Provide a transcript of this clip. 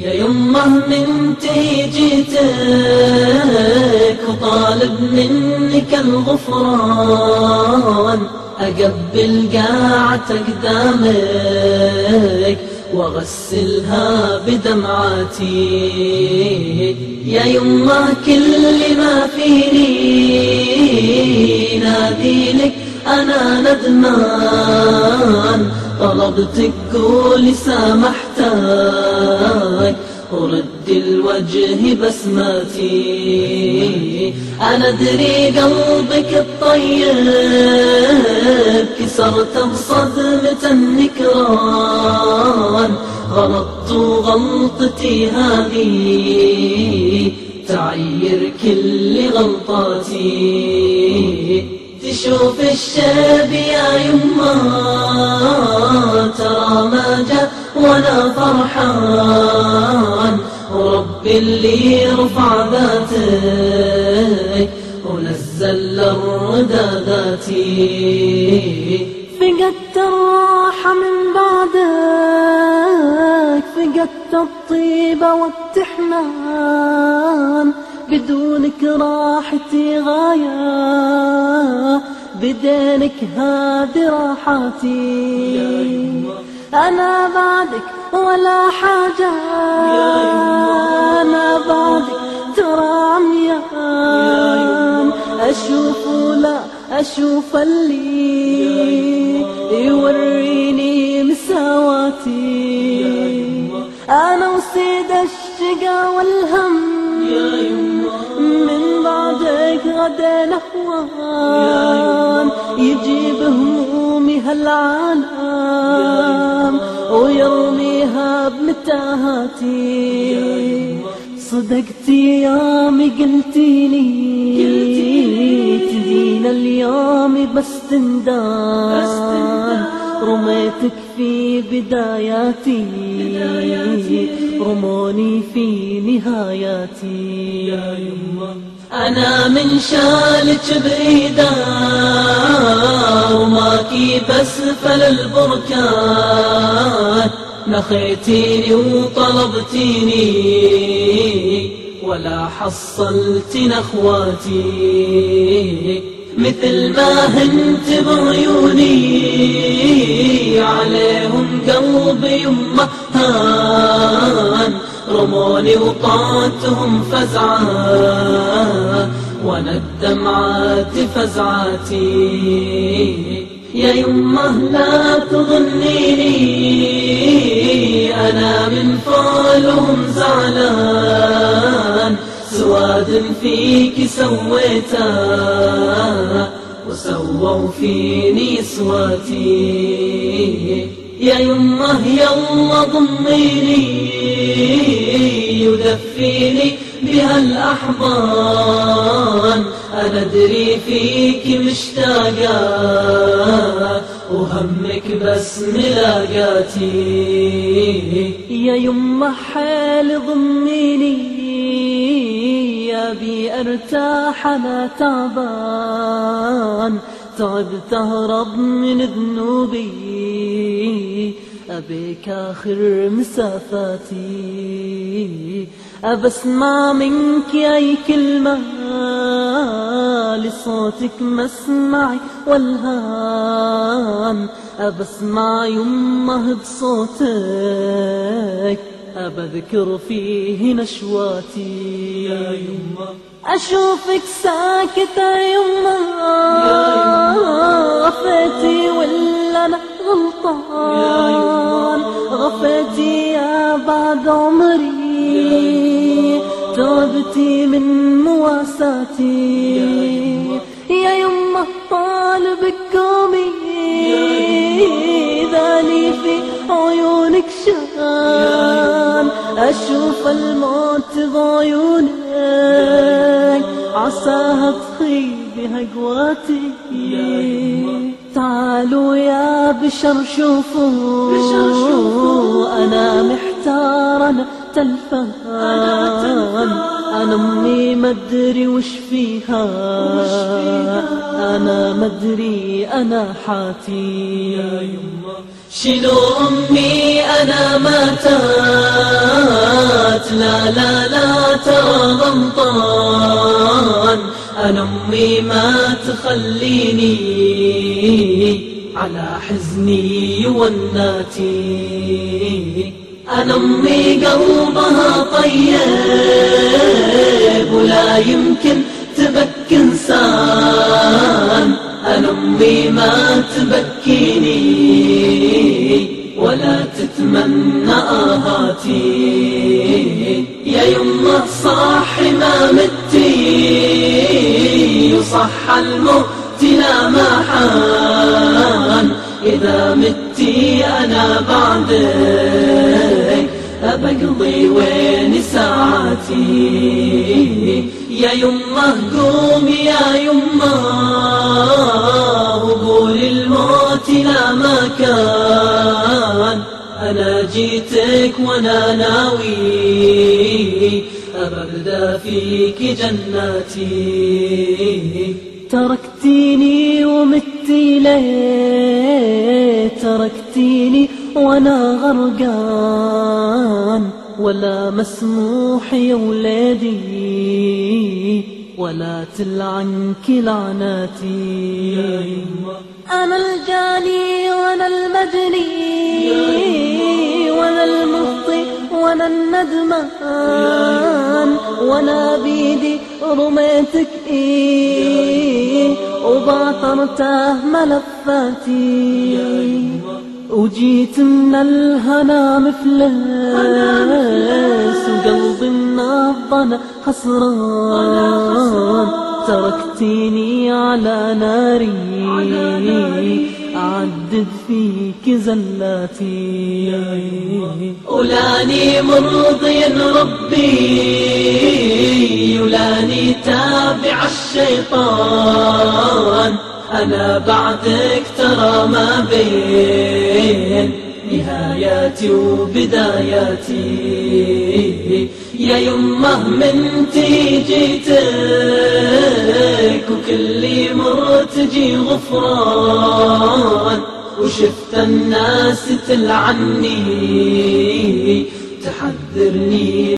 يا يمه من تيجيتك وطالب منك الغفران أقبل قاعة أقدامك وأغسلها بدمعاتي. يا يمه كل ما فيني نادي لك أنا ندمان طلبتك قولي سامحتك ورد الوجه بسماتي أنا أدري قلبك الطيب كسرت بصدمة النكران. غلطت وغلطتي هذه تعير كل غلطاتي. تشوف الشاب يا يما ترى ما جاء ولا فرحان. ورب اللي رفع ذاتك ونزل الردى ذاتي. فقدت الراحة من بعدك فقدت الطيبة والتحنان. بدونك راحتي غاية بدينك هذه راحتي. أنا بعدك ولا حاجة. أنا بعدك ترى عميان. أشوف ولا أشوف اللي يوريني مساواتي. أنا وسيد الشقا والهم نهوان يجيب همومي هالعالم. ويرميها بمتاهاتي صدقتي يامي قلتيلي تدين اليوم بس تندان. رميتك في بداياتي. رموني في نهاياتي. أنا من شالك بعيدة وماكي بس فل البركان. نخيتيني وطلبتيني ولا حصلت نخواتي مثل ما هنت بعيوني عليهم قلبي يمه هان رموني وطاتهم فزعة وأنا الدمعات فزعاتي. يا يمه لا تظنيني أنا من فعلهم زعلان. سواد فيك سويتا وسووا فيني سواتي. يا يمه يلا ضميني يدفيني بها الأحضان أنا أدري فيك مشتاقة وهمك بس ملاقاتي. يا يمه حيل ضميني يا بي أرتاح أنا تعبان تعبت اهرب من ذنوبي أبيك آخر مسافاتي. أبسمع منك أي كلمة لصوتك مسمعي والهان أبسمع يمه بصوتك أبذكر فيه نشواتي. يا يمه. أشوفك ساكتة يمه غفيتي ولا أنا غلطان. غفيتي يا بعد عمري. تعبتي من مواساتي. يا يمه طالبك قومي ذالي في عيونك شان. أشوف الموت بعيونك عساها تخيب هقواتي تعالوا يا بشر شوفوا. أنا تلفان أنا أمي مدري وش فيها. أنا مدري أنا حاتي. يا يمه شنو أمي؟ أنا ما بنات لا لا لا ترى غلطان أنا أمي ما تخليني على حزني يوناتي أنا أمي قلبها طيب ولا يمكن تبكي إنسان أنا أمي ما تبكيني ولا تتمنى آهاتي. يا يمه صاح ما متي وصح الموت لا محان. إذا متي أنا بعدك أبقضي وين ساعاتي يا يمه قوم يا يمه وقول الموت لا مكان. أنا جيتك وأنا ناوي أبدا فيك جناتي. تركتيني ومتي ليه؟ تركتيني وأنا غرقان ولا مسموح يا ولادي ولا تلعنك لعناتي أنا الجاني وأنا المجني وأنا المخطئ وأنا الندمان وأنا بيدي رميتك إيه وبعثرته ملفاتي. وجيت من الهنا مفلس وقلبي من الظنا خسران تركتيني على ناري. أعدد فيك زلاتي. ولاني مرضي ربي. ولاني تابع الشيطان. أنا بعدك ترى ما بين نهاياتي وبداياتي. يا يمه من جيتك وكل مر تجي غفران. وشفت الناس تلعني تحذرني